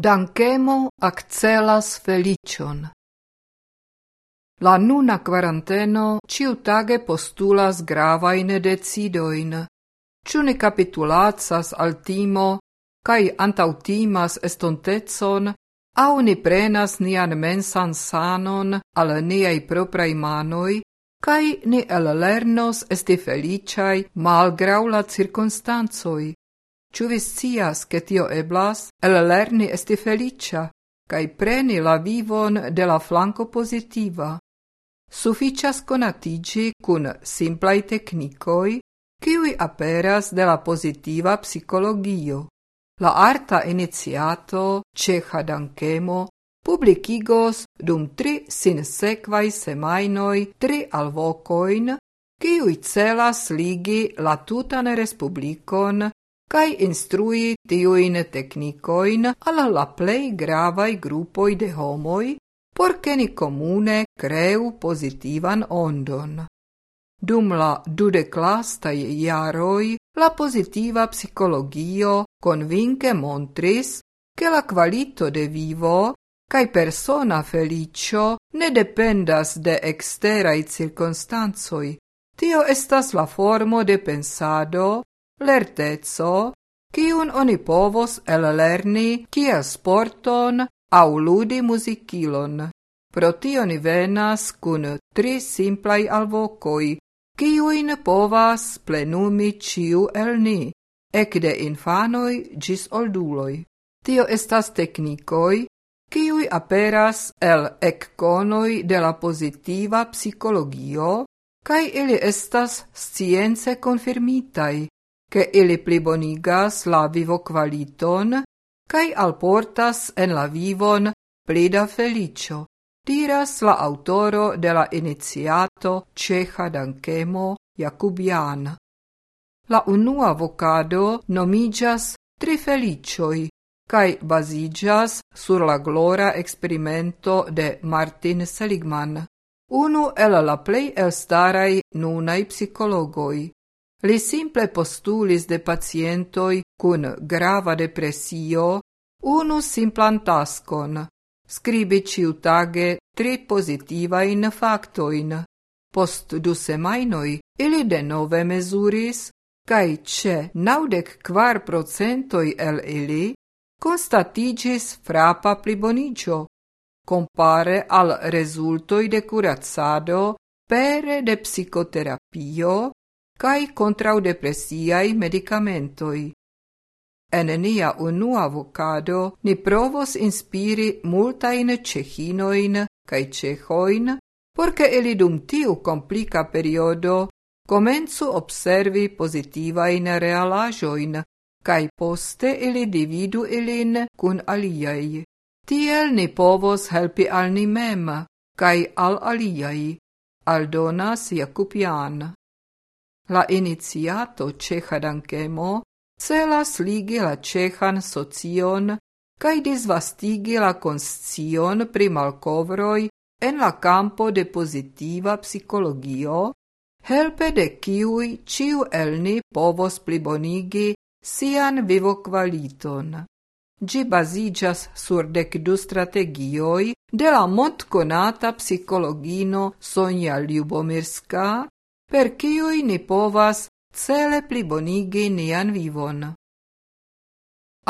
Dankemo accelas felicion. La nuna quaranteno ciutage postulas gravaine decidoin. Ciu ne capitulazas al timo, cae antautimas estontetson, au ni prenas nian mensan sanon al niei proprai manoi, cae ni ellernos esti feliciai malgrau la circunstanzoi. Ciu vis cias che tio eblas el lerni esti felicia, cae preni la vivon de la flanco positiva. Suficias conatigi cun simplai technicoi, kiwi aperas de la positiva psicologio. La arta iniziato ceha dankemo publicigos dum tri sin sequai semainoi tri alvocoin, kiwi celas ligi la tutan republikon kai instrui tiuin technicoin alla la plei gravai gruppoi de homoi, porche ni comune creu positivan ondon. Dum la dudeclastai iaroi, la positiva psicologio convince montris che la qualito de vivo cae persona felicio ne dependas de exterai circunstanzoi. Tio estas la formo de pensado lertezo, kiun oni povos lerni kiel sporton au ludi muzikilon. Pro tio ni venas kun tri simplai alvokoi, kiuin povas plenumi ciu el ni, de infanoi gis olduloi. Tio estas teknikoi, kiui aperas el ekkonoi de la positiva psikologio, kaj ili estas science confirmitai, che ili plibonigas la vivo qualiton, cae alportas en la vivon plida felicio, diras la autoro de la iniziato Ceja Dankemo Jacubian. La unua vocado nomigas tri felicioi, cae basigas sur la glora experimento de Martin Seligman, unu el la plei elstarai nunai psicologoi. Li simple postulis de pacientoi cun grava depressio unu simplan taskon, scribi ciutage tri positivain factoin. Post du semainoi ili de nove mesuris, cae ce naudec quar procentoi el ili constatigis frapa plibonicio, compare al resultoi de curazzado pere de psicoterapio cae contraudepresiai medicamentoi. En nia unua vocado ni provos inspiri multain cehinoin cae cehoin, porque ili dum tiu complica periodo comenzu observi positivain realajoin, cae poste ili dividu ilin cun aliai. Tiel ni povos helpi al ni mem, cae al aliai, aldonas Jakupian. La iniziato ceha dankemo celas ligi la cehan socion cae disvastigi la conscion pri malcovroi en la campo de positiva psicologio, helpe de kiui ciu elni povos plibonigi sian vivo qualiton. Gi basigas sur dec du strategioi de la mont conata psicologino Sonja Ljubomirska per ciui ni povas cele plibonigi nian vivon.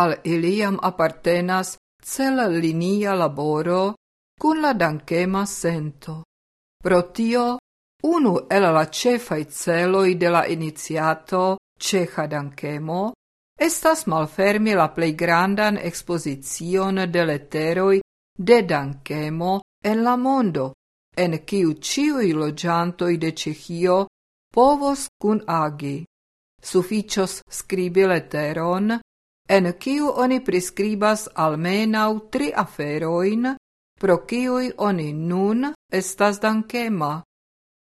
Al iliam appartenas cela linia laboro cun la dankema sento. Pro tio, unu el la cefai celoi de la iniziato ceha dankemo estas malfermi la plei grandan exposizion de letteroi de dankemo en la mondo en kiu ciui logiantoi de Cehio povos cun agi. Suficios scribi letteron, en kiu oni prescribas almenau tri aferoin, pro kiui oni nun estas dankema.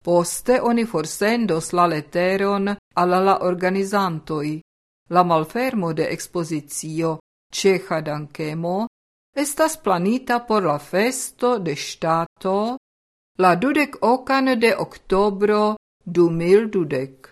Poste oni forsendos la letteron alla la organizantoi. La malfermo de exposizio Ceha dankemo estas planita por la festo de stato la dudek okan de oktobro du mil dudek.